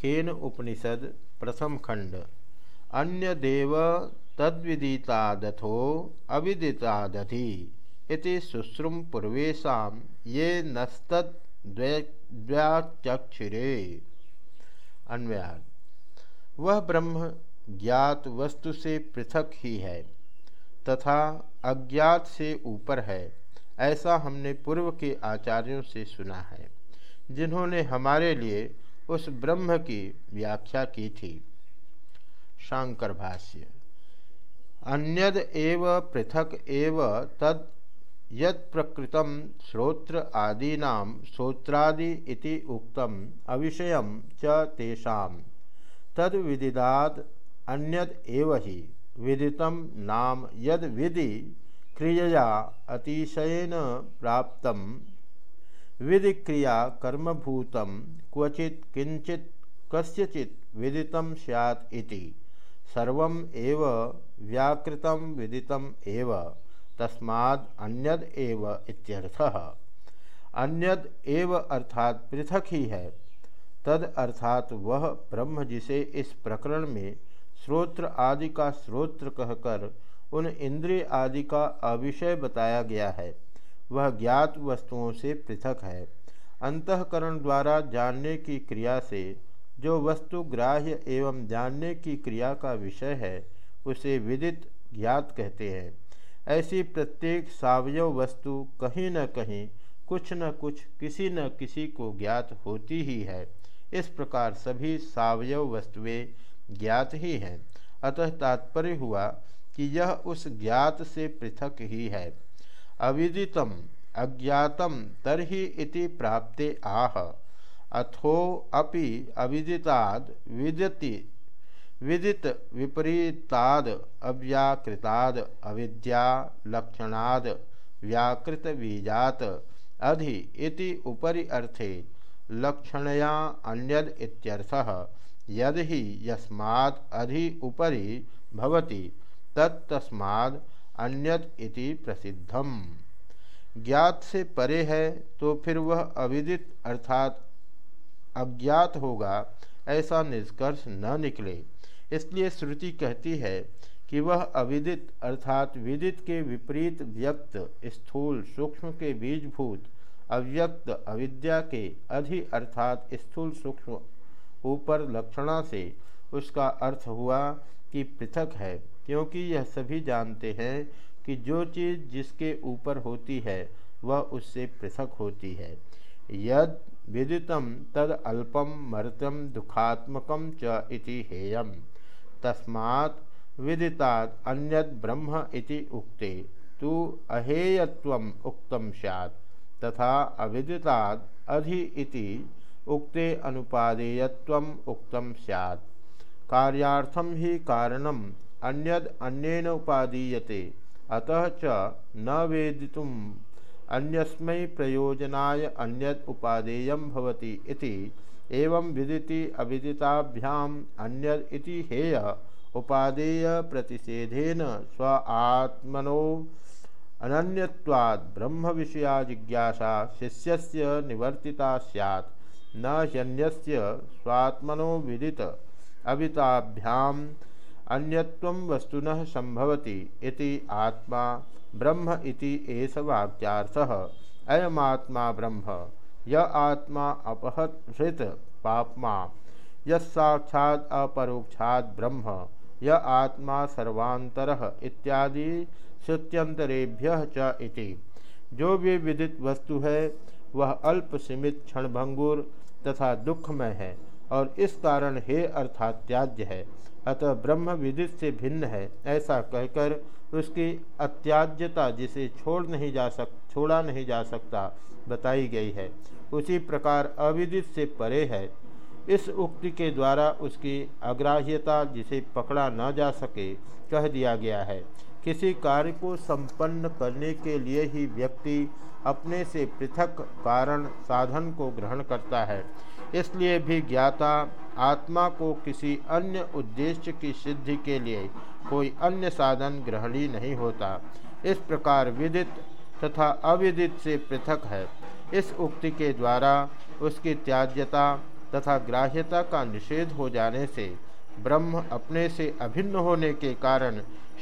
केन उपनिषद प्रथम खंड। अन्य देव तद्विदितादथो अविदितादधि इति शुश्रुम पूर्वेशा ये नस्तद्व्याचक्षिरे अन्वयान। वह ब्रह्म ज्ञात वस्तु से पृथक ही है तथा अज्ञात से ऊपर है, ऐसा हमने पूर्व के आचार्यों से सुना है, जिन्होंने हमारे लिए उस ब्रह्म की व्याख्या की थी। शांकर भाष्य, अन्यद एव पृथक एव तद यत प्रकृतम श्रोत्र आदीना श्रोत्रादि इति उक्तम अविषय च तेषाम। तद विदिदाद अन्यद एव ही विदितम नाम यद विधि क्रियया अतिशयन प्राप्त विधि क्रिया कर्मभूत क्वचित किंचित कस्यचित विदित सैत् इति। एव व्याकृतम विदितम एव, तस्माद् अन्यद एव इत्यर्थः। अन्यद एव अर्थात पृथक ही है। तद अर्थात वह ब्रह्म जिसे इस प्रकरण में श्रोत्र आदि का श्रोत्र कहकर उन इंद्रिय आदि का अविषय बताया गया है। वह ज्ञात वस्तुओं से पृथक है। अंतकरण द्वारा जानने की क्रिया से जो वस्तु ग्राह्य एवं जानने की क्रिया का विषय है, उसे विदित ज्ञात कहते हैं। ऐसी प्रत्येक सावयव वस्तु कहीं न कहीं कुछ न कुछ किसी न किसी को ज्ञात होती ही है। इस प्रकार सभी सावयव वस्तुएँ ज्ञात ही हैं। अतः तात्पर्य हुआ कि यह उस ज्ञात से पृथक ही है। अविदितम, अज्ञातम, तरही इति प्राप्ते आह। अथो अपि अविदिताद विदति, विदित विपरीताद, अव्याकृताद, अविद्या लक्षणाद, व्याकृत बीजात, अधि इति उपरि अर्थे, लक्षणया अन्यद इत्यर्थः, यद यस्मात् अधि उपरि भवति तत्तस्माद अन्यद इति प्रसिद्धम। ज्ञात से परे है तो फिर वह अविदित अर्थात अज्ञात होगा, ऐसा निष्कर्ष न निकले। इसलिए श्रुति कहती है कि वह अविदित अर्थात विदित के विपरीत व्यक्त स्थूल सूक्ष्म के बीजभूत, अव्यक्त अविद्या के अधि अर्थात स्थूल सूक्ष्म ऊपर लक्षणा से उसका अर्थ हुआ कि पृथक है। क्योंकि यह सभी जानते हैं कि जो चीज़ जिसके ऊपर होती है, वह उससे पृथक होती है। यद विदितम तद अल्पम मर्तम दुखात्मकम च इति हेयम। तस्मात् विदितात् अन्यद ब्रह्म इति उक्ते। तु अहेयत्वम उक्तम स्यात्, तथा अविदितात् अधि इति उक्ते अनुपादेयत्वम उक्तम सैत् कार्यार्थम ही कारणम अन्यद अन्येन उपादीयते। अतः च न वेदितुम अन्यस्मै प्रयोजनाय अन्यद उपादेयम भवति इति। एवं विदिति अविदिताभ्याम अन्यद इति हेय उपादेय प्रतिषेधेन स्व आत्मनो अनन्यवाद ब्रह्म विषया जिज्ञासा शिष्यस्य निवर्तिता सैत् न स्वात्मनो विदित अविताभ्याम अन्यत्वं वस्तुनः संभवति इति आत्मा ब्रह्म इति एष अयमात्मा ब्रह्म, य आत्मा अपहृत पापमा यक्षात् अपरोक्षात् ब्रह्म, य आत्मा सर्वांतर इत्यादि श्रुत्यंतरेभ्य च इति। जो भी विदित वस्तु है, वह अल्प सीमित क्षणभंगुर तथा दुखमय है और इस कारण हे अर्थात त्याज्य है। अतः ब्रह्म विदित से भिन्न है, ऐसा कहकर उसकी अत्याज्यता जिसे छोड़ नहीं जा सक, छोड़ा नहीं जा सकता, बताई गई है। उसी प्रकार अविदित से परे है। इस उक्ति के द्वारा उसकी अग्राह्यता जिसे पकड़ा न जा सके, कह दिया गया है। किसी कार्य को संपन्न करने के लिए ही व्यक्ति अपने से पृथक कारण साधन को ग्रहण करता है। इसलिए भी ज्ञाता आत्मा को किसी अन्य उद्देश्य की सिद्धि के लिए कोई अन्य साधन ग्रहणी नहीं होता। इस प्रकार विदित तथा अविदित से पृथक है। इस उक्ति के द्वारा उसकी त्याज्यता तथा ग्राह्यता का निषेध हो जाने से, ब्रह्म अपने से अभिन्न होने के कारण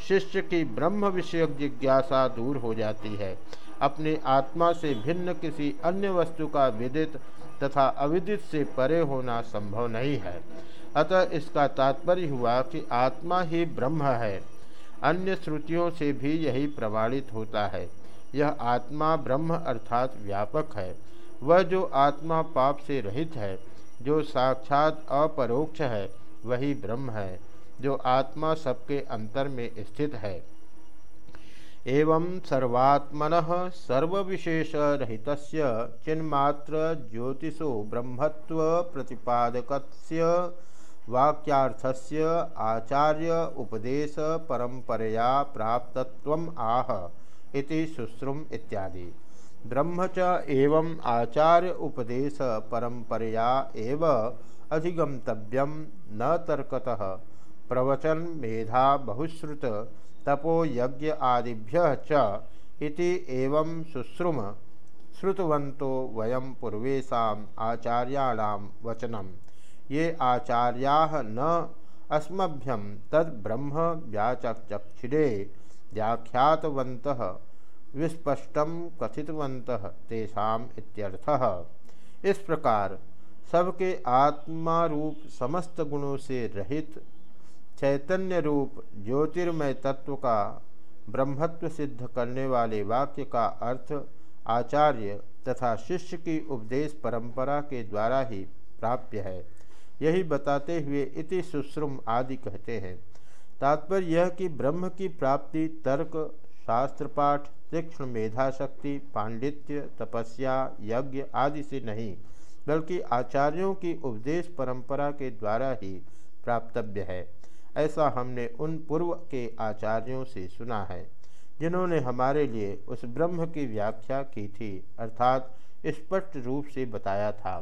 शिष्य की ब्रह्म विषयक जिज्ञासा दूर हो जाती है। अपनी आत्मा से भिन्न किसी अन्य वस्तु का विदित तथा अविदित से परे होना संभव नहीं है। अतः इसका तात्पर्य हुआ कि आत्मा ही ब्रह्म है। अन्य श्रुतियों से भी यही प्रमाणित होता है। यह आत्मा ब्रह्म अर्थात व्यापक है। वह जो आत्मा पाप से रहित है, जो साक्षात अपरोक्ष है, वही ब्रह्म है, जो आत्मा सबके अंतर में स्थित है। एवं सर्वात्मन सर्वविशेष रहित चिन्मात्र ज्योतिषो ब्रह्मत्व प्रतिपादक वाक्यार्थस्य आचार्य उपदेश परंपरया प्राप्तत्व आह इति शुश्रुम इत्यादि। ब्रह्म एवं आचार्य उपदेश परंपरया एव अधिगंतव्यम न तर्कतः। प्रवचन मेधा बहुश्रुत तपो यज्ञ आदिभ्य इति एवं शुश्रुम। श्रुतवंतो वयम पूर्वेशा आचार्याणाम वचनम। ये आचार्या न अस्मभ्यम तद ब्रह्म व्याचक्षिरे व्याख्यातवंत विस्पष्टम कथितवंत इत्यर्थः। इस प्रकार सबके आत्मा रूप समस्त गुणों से रहित चैतन्य रूप ज्योतिर्मय तत्व का ब्रह्मत्व सिद्ध करने वाले वाक्य का अर्थ आचार्य तथा शिष्य की उपदेश परंपरा के द्वारा ही प्राप्य है। यही बताते हुए इति सुश्रुम आदि कहते हैं। तात्पर्य यह कि ब्रह्म की प्राप्ति तर्क शास्त्र पाठ तीक्ष्ण मेधा शक्ति पांडित्य, तपस्या, यज्ञ आदि से नहीं, बल्कि आचार्यों की उपदेश परंपरा के द्वारा ही प्राप्तव्य है। ऐसा हमने उन पूर्व के आचार्यों से सुना है, जिन्होंने हमारे लिए उस ब्रह्म की व्याख्या की थी, अर्थात स्पष्ट रूप से बताया था।